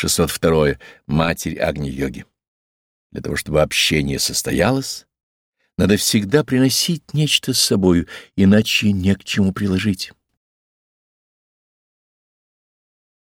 602. Матерь Агни-йоги. Для того, чтобы общение состоялось, надо всегда приносить нечто с собою, иначе не к чему приложить.